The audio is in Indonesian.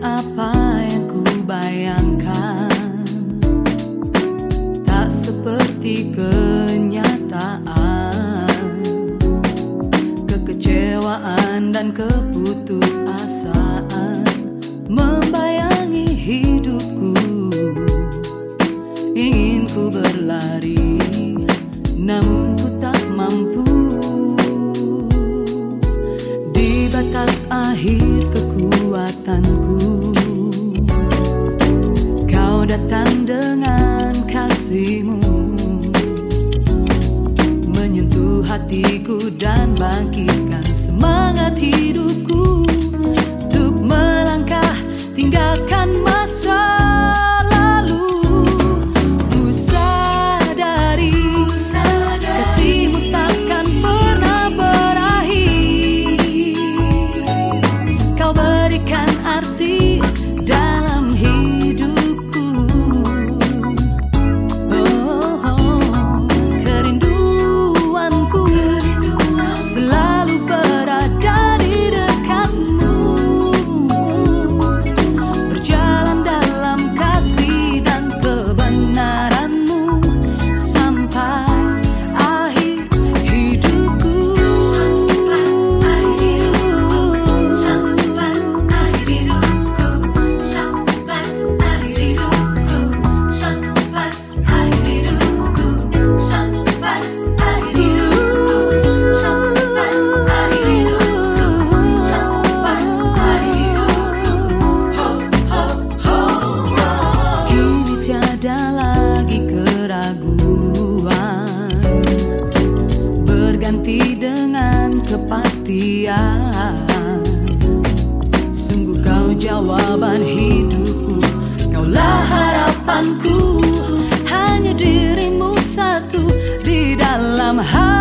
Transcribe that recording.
apa yang ku bayangkan. Tak seperti kenyataan. Kekecewaan dan keputusasaan Membayangi hidupku. Ingin ku berlari Namun ku tak mampu. Di batas akhir kekuatanku. Kau datang dengan kasihmu Menyentuh hatiku dan bangkitkan semangat dengan kepastian. Sungguh kau jawaban hidupku Kaulah harapanku. Hanya dirimu satu di dalam hati.